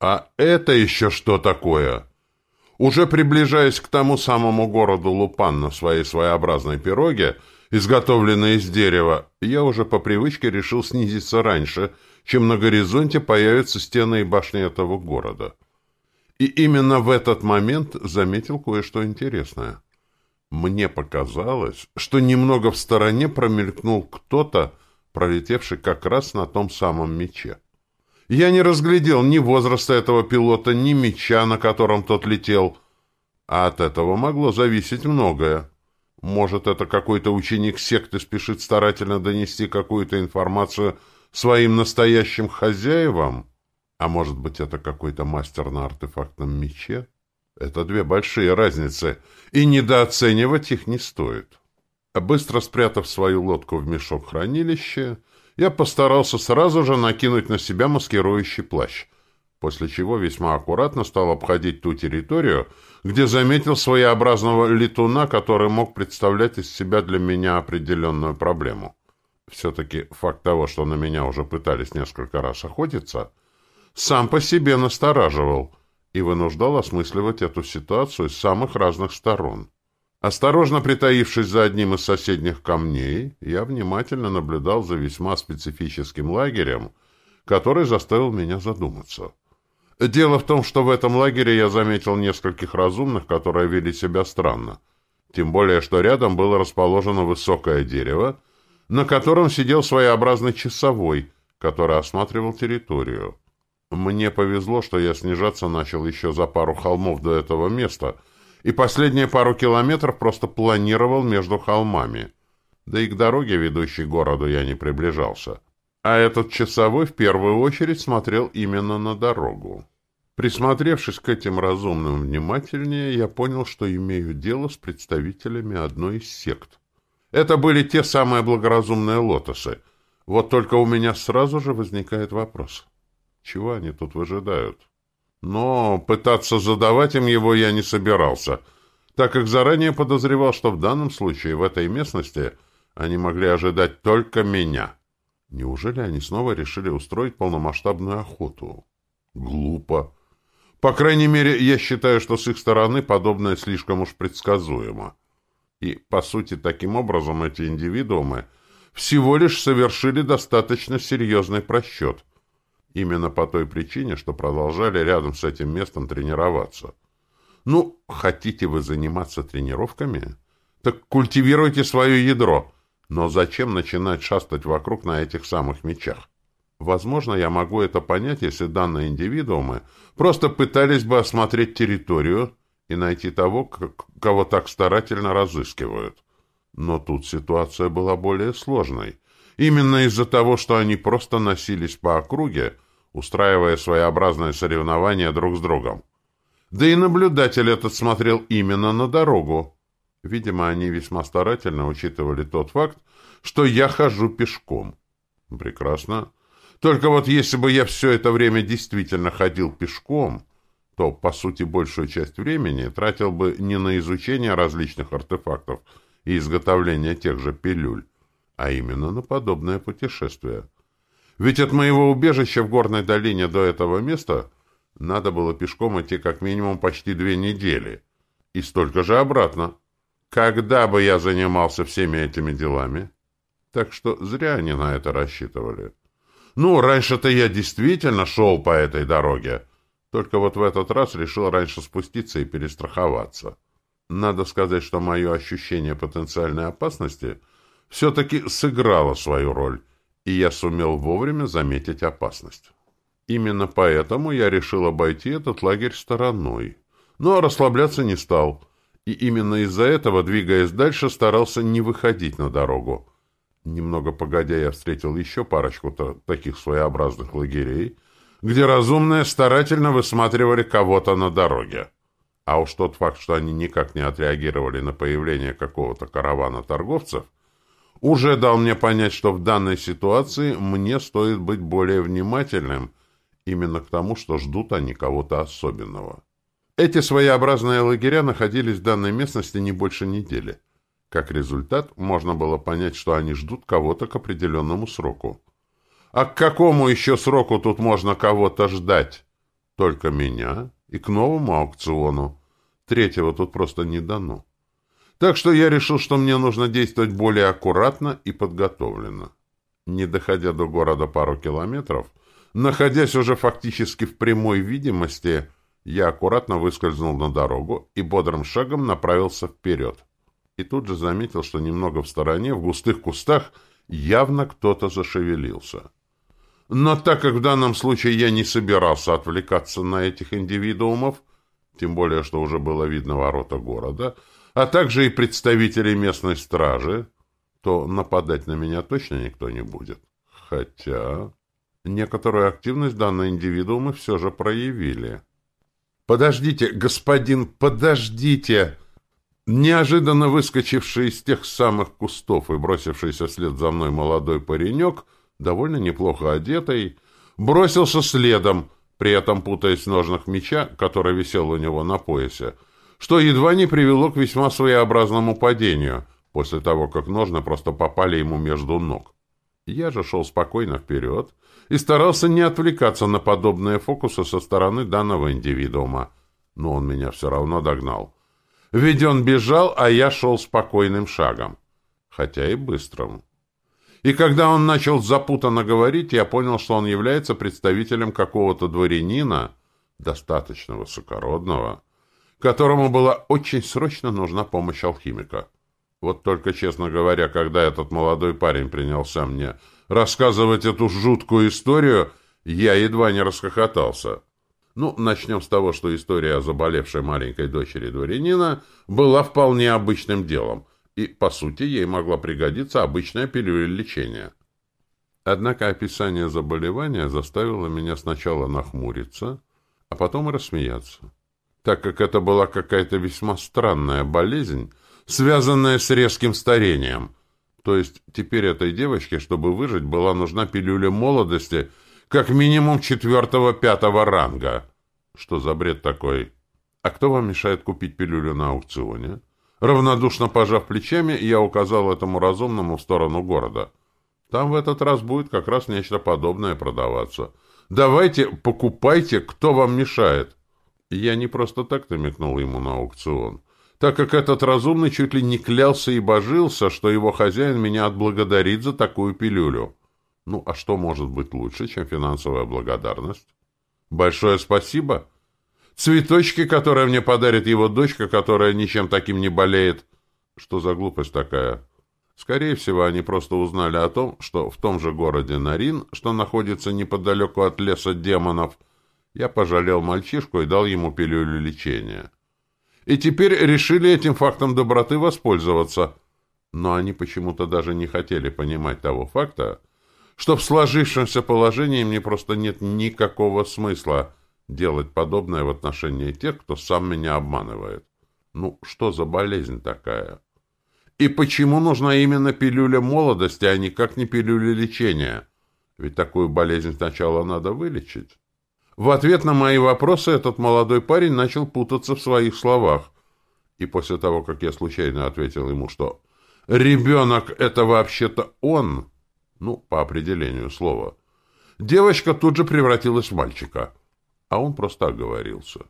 А это еще что такое? Уже приближаясь к тому самому городу Лупан на своей своеобразной пироге, изготовленной из дерева, я уже по привычке решил снизиться раньше, чем на горизонте появятся стены и башни этого города. И именно в этот момент заметил кое-что интересное. Мне показалось, что немного в стороне промелькнул кто-то, пролетевший как раз на том самом мече. Я не разглядел ни возраста этого пилота, ни меча, на котором тот летел. А от этого могло зависеть многое. Может, это какой-то ученик секты спешит старательно донести какую-то информацию своим настоящим хозяевам? А может быть, это какой-то мастер на артефактном мече? Это две большие разницы, и недооценивать их не стоит. Быстро спрятав свою лодку в мешок хранилища, я постарался сразу же накинуть на себя маскирующий плащ, после чего весьма аккуратно стал обходить ту территорию, где заметил своеобразного летуна, который мог представлять из себя для меня определенную проблему. Все-таки факт того, что на меня уже пытались несколько раз охотиться, сам по себе настораживал и вынуждал осмысливать эту ситуацию с самых разных сторон. Осторожно притаившись за одним из соседних камней, я внимательно наблюдал за весьма специфическим лагерем, который заставил меня задуматься. Дело в том, что в этом лагере я заметил нескольких разумных, которые вели себя странно. Тем более, что рядом было расположено высокое дерево, на котором сидел своеобразный часовой, который осматривал территорию. Мне повезло, что я снижаться начал еще за пару холмов до этого места — и последние пару километров просто планировал между холмами. Да и к дороге, ведущей к городу, я не приближался. А этот часовой в первую очередь смотрел именно на дорогу. Присмотревшись к этим разумным внимательнее, я понял, что имею дело с представителями одной из сект. Это были те самые благоразумные лотосы. Вот только у меня сразу же возникает вопрос. Чего они тут выжидают? Но пытаться задавать им его я не собирался, так как заранее подозревал, что в данном случае в этой местности они могли ожидать только меня. Неужели они снова решили устроить полномасштабную охоту? Глупо. По крайней мере, я считаю, что с их стороны подобное слишком уж предсказуемо. И, по сути, таким образом эти индивидуумы всего лишь совершили достаточно серьезный просчет — Именно по той причине, что продолжали рядом с этим местом тренироваться. Ну, хотите вы заниматься тренировками? Так культивируйте свое ядро. Но зачем начинать шастать вокруг на этих самых мечах? Возможно, я могу это понять, если данные индивидуумы просто пытались бы осмотреть территорию и найти того, кого так старательно разыскивают. Но тут ситуация была более сложной. Именно из-за того, что они просто носились по округе, устраивая своеобразное соревнование друг с другом. Да и наблюдатель этот смотрел именно на дорогу. Видимо, они весьма старательно учитывали тот факт, что я хожу пешком. Прекрасно. Только вот если бы я все это время действительно ходил пешком, то, по сути, большую часть времени тратил бы не на изучение различных артефактов и изготовление тех же пилюль, а именно на подобное путешествие. Ведь от моего убежища в горной долине до этого места надо было пешком идти как минимум почти две недели. И столько же обратно. Когда бы я занимался всеми этими делами? Так что зря они на это рассчитывали. Ну, раньше-то я действительно шел по этой дороге. Только вот в этот раз решил раньше спуститься и перестраховаться. Надо сказать, что мое ощущение потенциальной опасности все-таки сыграло свою роль — и я сумел вовремя заметить опасность. Именно поэтому я решил обойти этот лагерь стороной. Но расслабляться не стал. И именно из-за этого, двигаясь дальше, старался не выходить на дорогу. Немного погодя, я встретил еще парочку-то таких своеобразных лагерей, где разумные старательно высматривали кого-то на дороге. А уж тот факт, что они никак не отреагировали на появление какого-то каравана торговцев, уже дал мне понять, что в данной ситуации мне стоит быть более внимательным именно к тому, что ждут они кого-то особенного. Эти своеобразные лагеря находились в данной местности не больше недели. Как результат, можно было понять, что они ждут кого-то к определенному сроку. А к какому еще сроку тут можно кого-то ждать? Только меня и к новому аукциону. Третьего тут просто не дано. Так что я решил, что мне нужно действовать более аккуратно и подготовленно. Не доходя до города пару километров, находясь уже фактически в прямой видимости, я аккуратно выскользнул на дорогу и бодрым шагом направился вперед. И тут же заметил, что немного в стороне, в густых кустах, явно кто-то зашевелился. Но так как в данном случае я не собирался отвлекаться на этих индивидуумов, тем более, что уже было видно ворота города, а также и представителей местной стражи, то нападать на меня точно никто не будет. Хотя некоторую активность данные индивидуумы все же проявили. «Подождите, господин, подождите!» Неожиданно выскочивший из тех самых кустов и бросившийся вслед за мной молодой паренек, довольно неплохо одетый, бросился следом, при этом путаясь в ножнах меча, который висел у него на поясе, что едва не привело к весьма своеобразному падению, после того, как ножны просто попали ему между ног. Я же шел спокойно вперед и старался не отвлекаться на подобные фокусы со стороны данного индивидуума, но он меня все равно догнал. Ведь он бежал, а я шел спокойным шагом, хотя и быстрым. И когда он начал запутанно говорить, я понял, что он является представителем какого-то дворянина, достаточно высокородного, которому была очень срочно нужна помощь алхимика. Вот только, честно говоря, когда этот молодой парень принялся мне рассказывать эту жуткую историю, я едва не расхохотался. Ну, начнем с того, что история о заболевшей маленькой дочери дворянина была вполне обычным делом, и, по сути, ей могла пригодиться обычная пилюля лечения. Однако описание заболевания заставило меня сначала нахмуриться, а потом рассмеяться, так как это была какая-то весьма странная болезнь, связанная с резким старением. То есть теперь этой девочке, чтобы выжить, была нужна пилюля молодости как минимум четвертого-пятого ранга. Что за бред такой? А кто вам мешает купить пилюлю на аукционе? Равнодушно пожав плечами, я указал этому разумному в сторону города. Там в этот раз будет как раз нечто подобное продаваться. Давайте, покупайте, кто вам мешает. Я не просто так намекнул ему на аукцион так как этот разумный чуть ли не клялся и божился, что его хозяин меня отблагодарит за такую пилюлю. Ну, а что может быть лучше, чем финансовая благодарность? Большое спасибо. Цветочки, которые мне подарит его дочка, которая ничем таким не болеет. Что за глупость такая? Скорее всего, они просто узнали о том, что в том же городе Нарин, что находится неподалеку от леса демонов, я пожалел мальчишку и дал ему пилюлю лечения и теперь решили этим фактом доброты воспользоваться. Но они почему-то даже не хотели понимать того факта, что в сложившемся положении мне просто нет никакого смысла делать подобное в отношении тех, кто сам меня обманывает. Ну, что за болезнь такая? И почему нужна именно пилюля молодости, а никак не пилюля лечения? Ведь такую болезнь сначала надо вылечить. В ответ на мои вопросы этот молодой парень начал путаться в своих словах. И после того, как я случайно ответил ему, что «ребенок — это вообще-то он», ну, по определению слова, девочка тут же превратилась в мальчика, а он просто оговорился.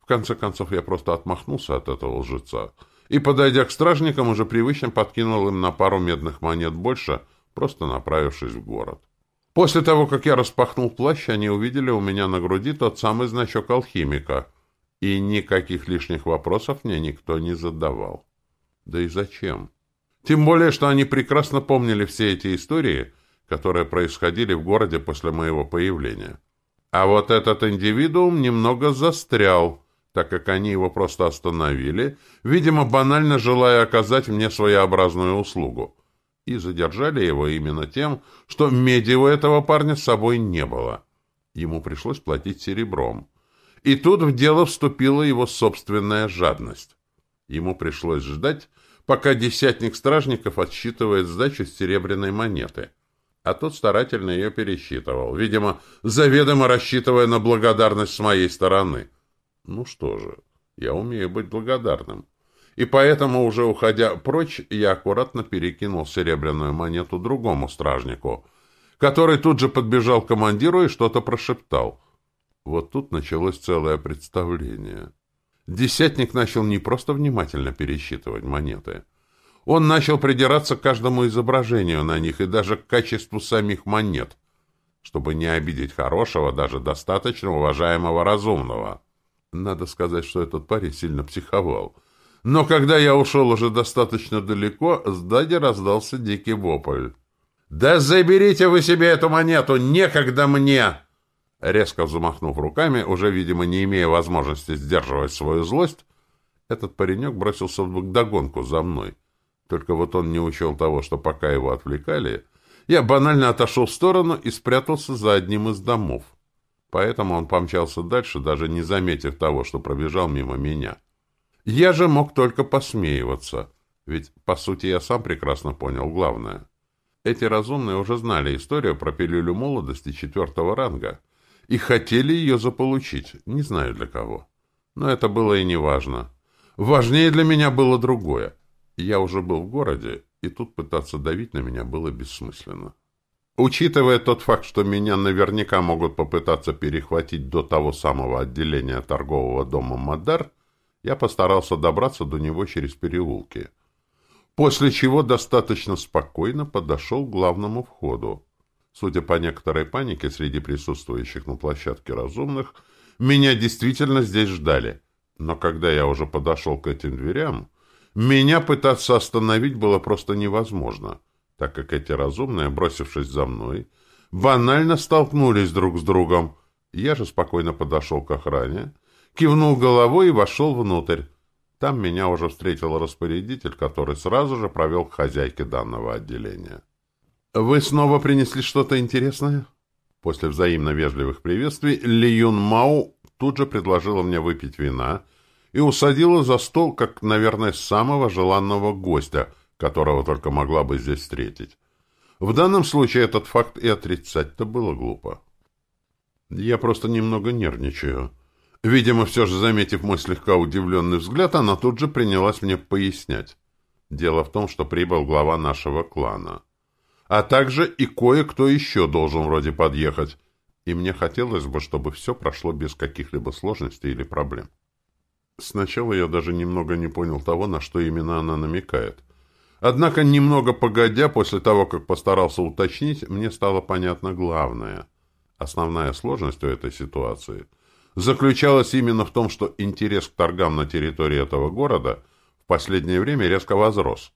В конце концов, я просто отмахнулся от этого лжеца и, подойдя к стражникам, уже привычно подкинул им на пару медных монет больше, просто направившись в город. После того, как я распахнул плащ, они увидели у меня на груди тот самый значок алхимика, и никаких лишних вопросов мне никто не задавал. Да и зачем? Тем более, что они прекрасно помнили все эти истории, которые происходили в городе после моего появления. А вот этот индивидуум немного застрял, так как они его просто остановили, видимо, банально желая оказать мне своеобразную услугу и задержали его именно тем, что меди у этого парня с собой не было. Ему пришлось платить серебром. И тут в дело вступила его собственная жадность. Ему пришлось ждать, пока десятник стражников отсчитывает сдачу серебряной монеты. А тот старательно ее пересчитывал, видимо, заведомо рассчитывая на благодарность с моей стороны. Ну что же, я умею быть благодарным и поэтому, уже уходя прочь, я аккуратно перекинул серебряную монету другому стражнику, который тут же подбежал к командиру и что-то прошептал. Вот тут началось целое представление. Десятник начал не просто внимательно пересчитывать монеты. Он начал придираться к каждому изображению на них и даже к качеству самих монет, чтобы не обидеть хорошего, даже достаточно уважаемого разумного. Надо сказать, что этот парень сильно психовал. Но когда я ушел уже достаточно далеко, сзади раздался дикий вопль. «Да заберите вы себе эту монету! Некогда мне!» Резко замахнув руками, уже, видимо, не имея возможности сдерживать свою злость, этот паренек бросился в догонку за мной. Только вот он не учел того, что пока его отвлекали, я банально отошел в сторону и спрятался за одним из домов. Поэтому он помчался дальше, даже не заметив того, что пробежал мимо меня. Я же мог только посмеиваться, ведь, по сути, я сам прекрасно понял главное. Эти разумные уже знали историю про пилюлю молодости четвертого ранга и хотели ее заполучить, не знаю для кого. Но это было и не важно. Важнее для меня было другое. Я уже был в городе, и тут пытаться давить на меня было бессмысленно. Учитывая тот факт, что меня наверняка могут попытаться перехватить до того самого отделения торгового дома «Мадар», я постарался добраться до него через переулки после чего достаточно спокойно подошел к главному входу. Судя по некоторой панике среди присутствующих на площадке разумных, меня действительно здесь ждали. Но когда я уже подошел к этим дверям, меня пытаться остановить было просто невозможно, так как эти разумные, бросившись за мной, банально столкнулись друг с другом. Я же спокойно подошел к охране, кивнул головой и вошел внутрь. Там меня уже встретил распорядитель, который сразу же провел к хозяйке данного отделения. «Вы снова принесли что-то интересное?» После взаимно вежливых приветствий Ли Юн Мау тут же предложила мне выпить вина и усадила за стол, как, наверное, самого желанного гостя, которого только могла бы здесь встретить. В данном случае этот факт и отрицать-то было глупо. Я просто немного нервничаю. Видимо, все же заметив мой слегка удивленный взгляд, она тут же принялась мне пояснять. Дело в том, что прибыл глава нашего клана. А также и кое-кто еще должен вроде подъехать. И мне хотелось бы, чтобы все прошло без каких-либо сложностей или проблем. Сначала я даже немного не понял того, на что именно она намекает. Однако, немного погодя, после того, как постарался уточнить, мне стало понятно главное. Основная сложность у этой ситуации – заключалась именно в том, что интерес к торгам на территории этого города в последнее время резко возрос.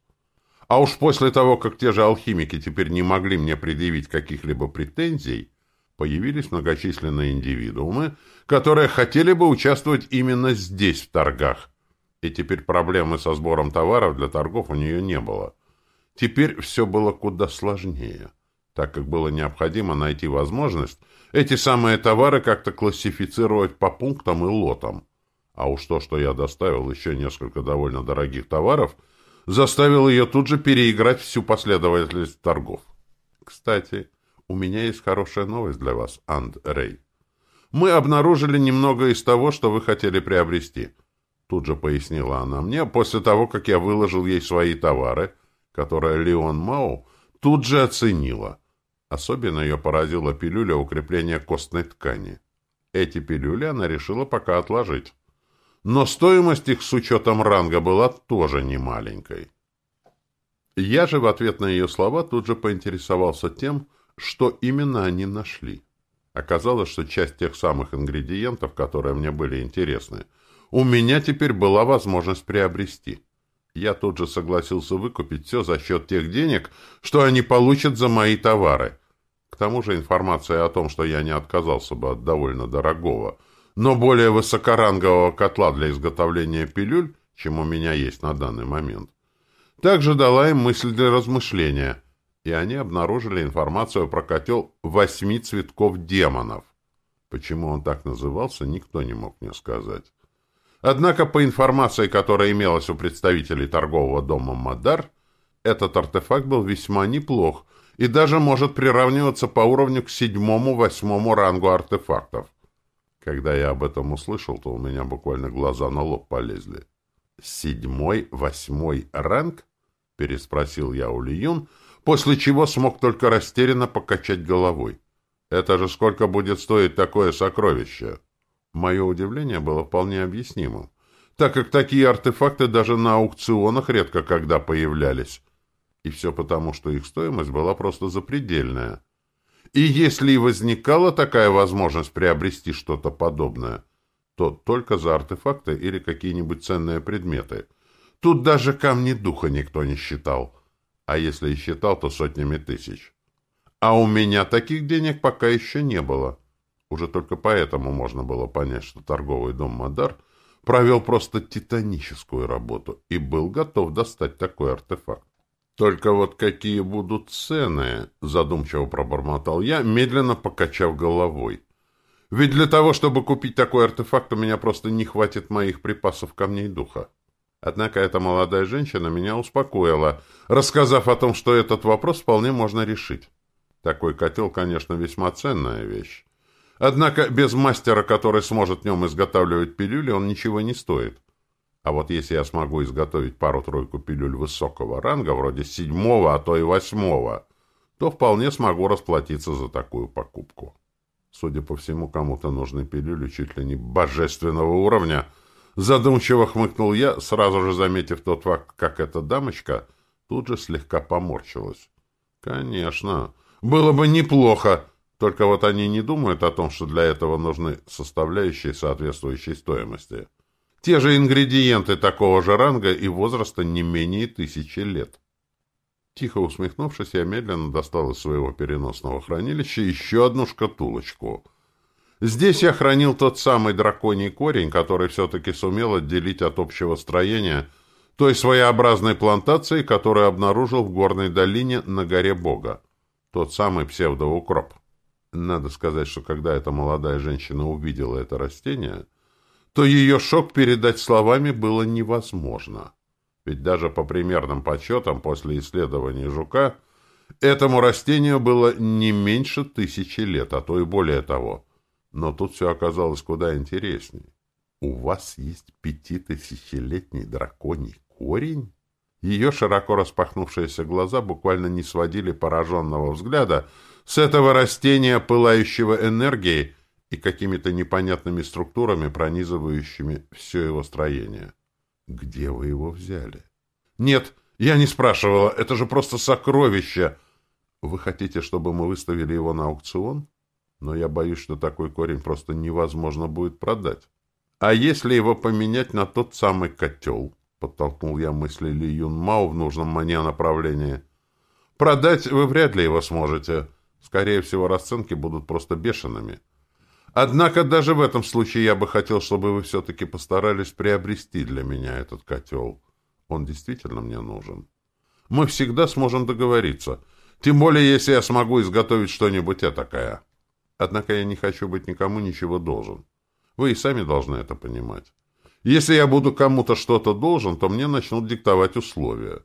А уж после того, как те же алхимики теперь не могли мне предъявить каких-либо претензий, появились многочисленные индивидуумы, которые хотели бы участвовать именно здесь, в торгах. И теперь проблемы со сбором товаров для торгов у нее не было. Теперь все было куда сложнее так как было необходимо найти возможность эти самые товары как-то классифицировать по пунктам и лотам. А уж то, что я доставил еще несколько довольно дорогих товаров, заставило ее тут же переиграть всю последовательность торгов. Кстати, у меня есть хорошая новость для вас, Анд Рей. Мы обнаружили немного из того, что вы хотели приобрести. Тут же пояснила она мне, после того, как я выложил ей свои товары, которые Леон Мау тут же оценила. Особенно ее поразила пилюля укрепления костной ткани. Эти пилюли она решила пока отложить. Но стоимость их с учетом ранга была тоже немаленькой. Я же в ответ на ее слова тут же поинтересовался тем, что именно они нашли. Оказалось, что часть тех самых ингредиентов, которые мне были интересны, у меня теперь была возможность приобрести. Я тут же согласился выкупить все за счет тех денег, что они получат за мои товары. К тому же информация о том, что я не отказался бы от довольно дорогого, но более высокорангового котла для изготовления пилюль, чем у меня есть на данный момент, также дала им мысль для размышления, и они обнаружили информацию про котел восьми цветков демонов. Почему он так назывался, никто не мог мне сказать. Однако, по информации, которая имелась у представителей торгового дома «Мадар», этот артефакт был весьма неплох и даже может приравниваться по уровню к седьмому-восьмому рангу артефактов. Когда я об этом услышал, то у меня буквально глаза на лоб полезли. «Седьмой, восьмой ранг?» — переспросил я у Лиюн, после чего смог только растерянно покачать головой. Это же сколько будет стоить такое сокровище? Мое удивление было вполне объяснимым, так как такие артефакты даже на аукционах редко когда появлялись. И все потому, что их стоимость была просто запредельная. И если и возникала такая возможность приобрести что-то подобное, то только за артефакты или какие-нибудь ценные предметы. Тут даже камни духа никто не считал. А если и считал, то сотнями тысяч. А у меня таких денег пока еще не было. Уже только поэтому можно было понять, что торговый дом «Мадар» провел просто титаническую работу и был готов достать такой артефакт. Только вот какие будут цены, задумчиво пробормотал я, медленно покачав головой. Ведь для того, чтобы купить такой артефакт, у меня просто не хватит моих припасов камней духа. Однако эта молодая женщина меня успокоила, рассказав о том, что этот вопрос вполне можно решить. Такой котел, конечно, весьма ценная вещь. Однако без мастера, который сможет в нем изготавливать пилюли, он ничего не стоит. А вот если я смогу изготовить пару-тройку пилюль высокого ранга, вроде седьмого, а то и восьмого, то вполне смогу расплатиться за такую покупку. Судя по всему, кому-то нужны пилюли чуть ли не божественного уровня. Задумчиво хмыкнул я, сразу же заметив тот факт, как эта дамочка тут же слегка поморщилась. Конечно, было бы неплохо, только вот они не думают о том, что для этого нужны составляющие соответствующей стоимости. Те же ингредиенты такого же ранга и возраста не менее тысячи лет. Тихо усмехнувшись, я медленно достал из своего переносного хранилища еще одну шкатулочку. Здесь я хранил тот самый драконий корень, который все-таки сумел отделить от общего строения той своеобразной плантации, которую обнаружил в горной долине на горе Бога. Тот самый псевдоукроп. Надо сказать, что когда эта молодая женщина увидела это растение, то ее шок передать словами было невозможно. Ведь даже по примерным подсчетам после исследования жука этому растению было не меньше тысячи лет, а то и более того. Но тут все оказалось куда интереснее. У вас есть пятитысячелетний драконий корень? Ее широко распахнувшиеся глаза буквально не сводили пораженного взгляда с этого растения, пылающего энергией и какими-то непонятными структурами, пронизывающими все его строение. Где вы его взяли? Нет, я не спрашивала, это же просто сокровище. Вы хотите, чтобы мы выставили его на аукцион? Но я боюсь, что такой корень просто невозможно будет продать. А если его поменять на тот самый котел? Подтолкнул я мысли Ли Юн Мао в нужном мне направлении. Продать вы вряд ли его сможете. Скорее всего, расценки будут просто бешеными. Однако даже в этом случае я бы хотел, чтобы вы все-таки постарались приобрести для меня этот котел. Он действительно мне нужен. Мы всегда сможем договориться. Тем более, если я смогу изготовить что-нибудь этакое. Однако я не хочу быть никому ничего должен. Вы и сами должны это понимать. Если я буду кому-то что-то должен, то мне начнут диктовать условия.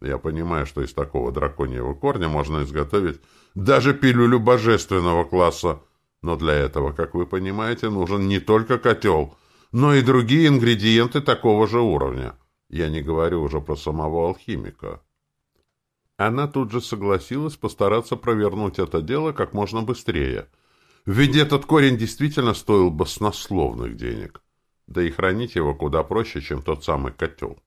Я понимаю, что из такого драконьего корня можно изготовить даже пилюлю божественного класса, но для этого, как вы понимаете, нужен не только котел, но и другие ингредиенты такого же уровня. Я не говорю уже про самого алхимика. Она тут же согласилась постараться провернуть это дело как можно быстрее. Ведь этот корень действительно стоил баснословных денег. Да и хранить его куда проще, чем тот самый котел.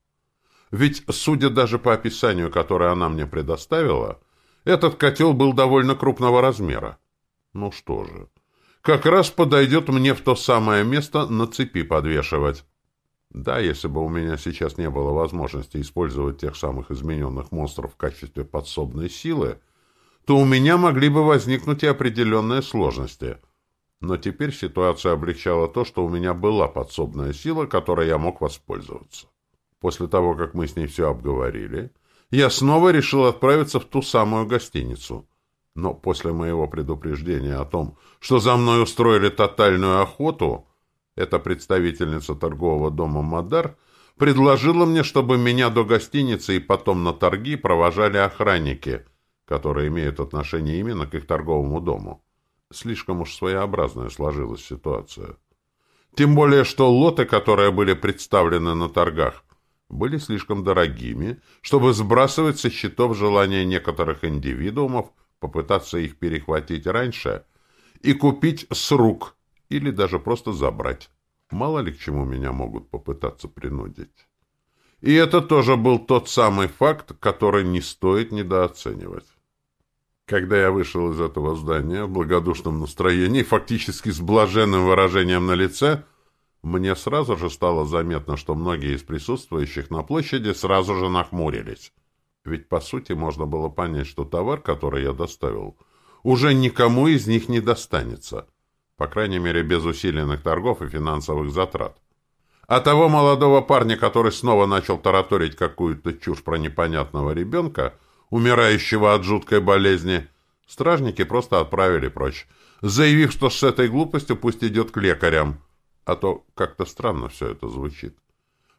Ведь, судя даже по описанию, которое она мне предоставила, этот котел был довольно крупного размера. Ну что же, как раз подойдет мне в то самое место на цепи подвешивать. Да, если бы у меня сейчас не было возможности использовать тех самых измененных монстров в качестве подсобной силы, то у меня могли бы возникнуть и определенные сложности. Но теперь ситуацию облегчала то, что у меня была подсобная сила, которой я мог воспользоваться. После того, как мы с ней все обговорили, я снова решил отправиться в ту самую гостиницу. Но после моего предупреждения о том, что за мной устроили тотальную охоту, эта представительница торгового дома «Мадар» предложила мне, чтобы меня до гостиницы и потом на торги провожали охранники, которые имеют отношение именно к их торговому дому. Слишком уж своеобразная сложилась ситуация. Тем более, что лоты, которые были представлены на торгах, были слишком дорогими, чтобы сбрасывать со счетов желания некоторых индивидуумов попытаться их перехватить раньше и купить с рук, или даже просто забрать. Мало ли к чему меня могут попытаться принудить. И это тоже был тот самый факт, который не стоит недооценивать. Когда я вышел из этого здания в благодушном настроении, фактически с блаженным выражением на лице, мне сразу же стало заметно, что многие из присутствующих на площади сразу же нахмурились. Ведь, по сути, можно было понять, что товар, который я доставил, уже никому из них не достанется. По крайней мере, без усиленных торгов и финансовых затрат. А того молодого парня, который снова начал тараторить какую-то чушь про непонятного ребенка, умирающего от жуткой болезни, стражники просто отправили прочь, заявив, что с этой глупостью пусть идет к лекарям. А то как-то странно все это звучит.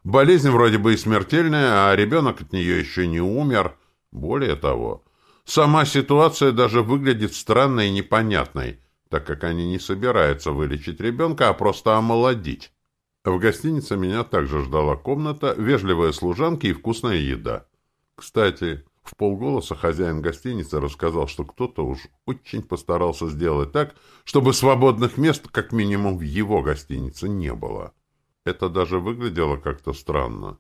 Болезнь вроде бы и смертельная, а ребенок от нее еще не умер. Более того, сама ситуация даже выглядит странной и непонятной, так как они не собираются вылечить ребенка, а просто омолодить. В гостинице меня также ждала комната, вежливые служанки и вкусная еда. Кстати, в полголоса хозяин гостиницы рассказал, что кто-то уж очень постарался сделать так, чтобы свободных мест, как минимум, в его гостинице не было. Это даже выглядело как-то странно.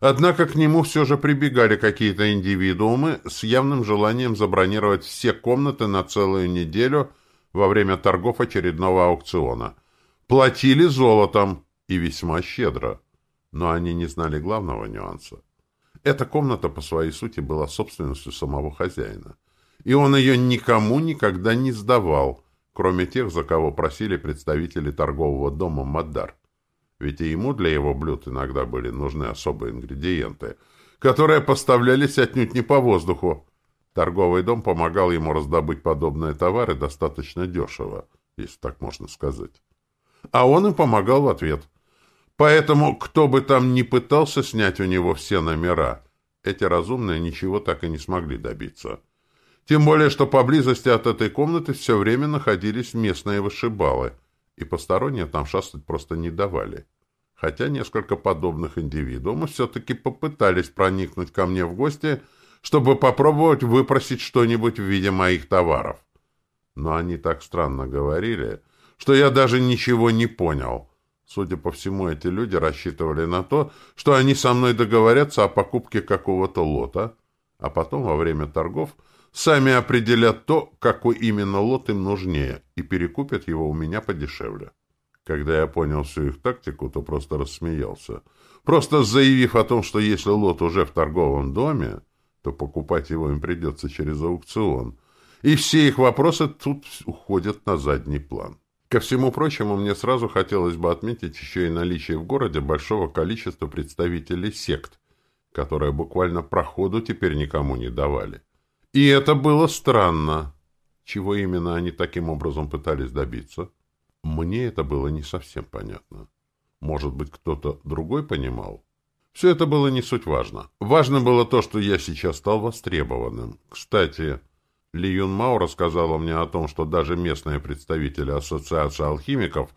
Однако к нему все же прибегали какие-то индивидуумы с явным желанием забронировать все комнаты на целую неделю во время торгов очередного аукциона. Платили золотом и весьма щедро. Но они не знали главного нюанса. Эта комната по своей сути была собственностью самого хозяина. И он ее никому никогда не сдавал, кроме тех, за кого просили представители торгового дома «Мадар». Ведь и ему для его блюд иногда были нужны особые ингредиенты, которые поставлялись отнюдь не по воздуху. Торговый дом помогал ему раздобыть подобные товары достаточно дешево, если так можно сказать. А он им помогал в ответ. Поэтому, кто бы там ни пытался снять у него все номера, эти разумные ничего так и не смогли добиться. Тем более, что поблизости от этой комнаты все время находились местные вышибалы — и посторонние там шастать просто не давали. Хотя несколько подобных индивидуумов все-таки попытались проникнуть ко мне в гости, чтобы попробовать выпросить что-нибудь в виде моих товаров. Но они так странно говорили, что я даже ничего не понял. Судя по всему, эти люди рассчитывали на то, что они со мной договорятся о покупке какого-то лота, а потом во время торгов сами определят то, какой именно лот им нужнее, и перекупят его у меня подешевле. Когда я понял всю их тактику, то просто рассмеялся. Просто заявив о том, что если лот уже в торговом доме, то покупать его им придется через аукцион. И все их вопросы тут уходят на задний план. Ко всему прочему, мне сразу хотелось бы отметить еще и наличие в городе большого количества представителей сект, которые буквально проходу теперь никому не давали. И это было странно. Чего именно они таким образом пытались добиться? Мне это было не совсем понятно. Может быть, кто-то другой понимал? Все это было не суть важно. Важно было то, что я сейчас стал востребованным. Кстати, Ли Юн Мао рассказала мне о том, что даже местные представители Ассоциации алхимиков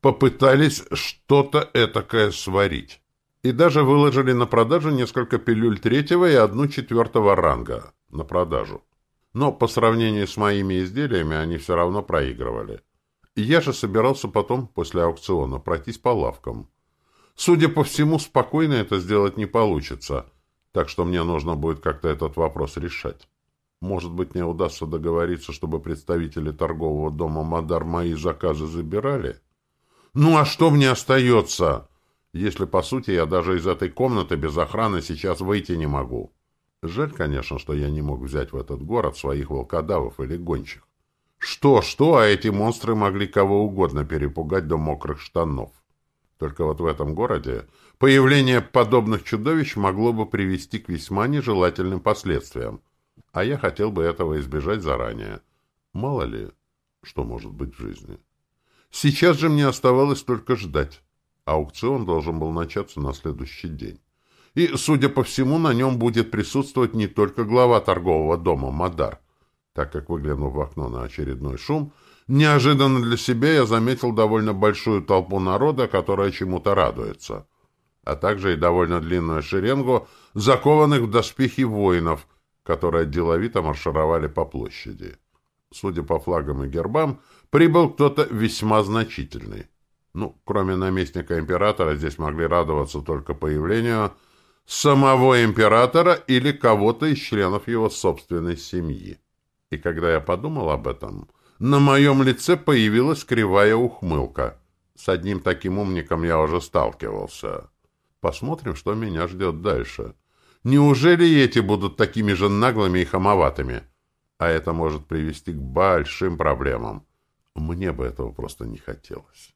попытались что-то этакое сварить. И даже выложили на продажу несколько пилюль третьего и одну четвертого ранга на продажу. Но по сравнению с моими изделиями они все равно проигрывали. Я же собирался потом, после аукциона, пройтись по лавкам. Судя по всему, спокойно это сделать не получится, так что мне нужно будет как-то этот вопрос решать. Может быть, мне удастся договориться, чтобы представители торгового дома «Мадар» мои заказы забирали? Ну, а что мне остается, если, по сути, я даже из этой комнаты без охраны сейчас выйти не могу?» Жаль, конечно, что я не мог взять в этот город своих волкодавов или гончих. Что-что, а эти монстры могли кого угодно перепугать до мокрых штанов. Только вот в этом городе появление подобных чудовищ могло бы привести к весьма нежелательным последствиям. А я хотел бы этого избежать заранее. Мало ли, что может быть в жизни. Сейчас же мне оставалось только ждать. Аукцион должен был начаться на следующий день и, судя по всему, на нем будет присутствовать не только глава торгового дома Мадар. Так как, выглянув в окно на очередной шум, неожиданно для себя я заметил довольно большую толпу народа, которая чему-то радуется, а также и довольно длинную шеренгу закованных в доспехи воинов, которые деловито маршировали по площади. Судя по флагам и гербам, прибыл кто-то весьма значительный. Ну, кроме наместника императора, здесь могли радоваться только появлению самого императора или кого-то из членов его собственной семьи. И когда я подумал об этом, на моем лице появилась кривая ухмылка. С одним таким умником я уже сталкивался. Посмотрим, что меня ждет дальше. Неужели эти будут такими же наглыми и хамоватыми? А это может привести к большим проблемам. Мне бы этого просто не хотелось.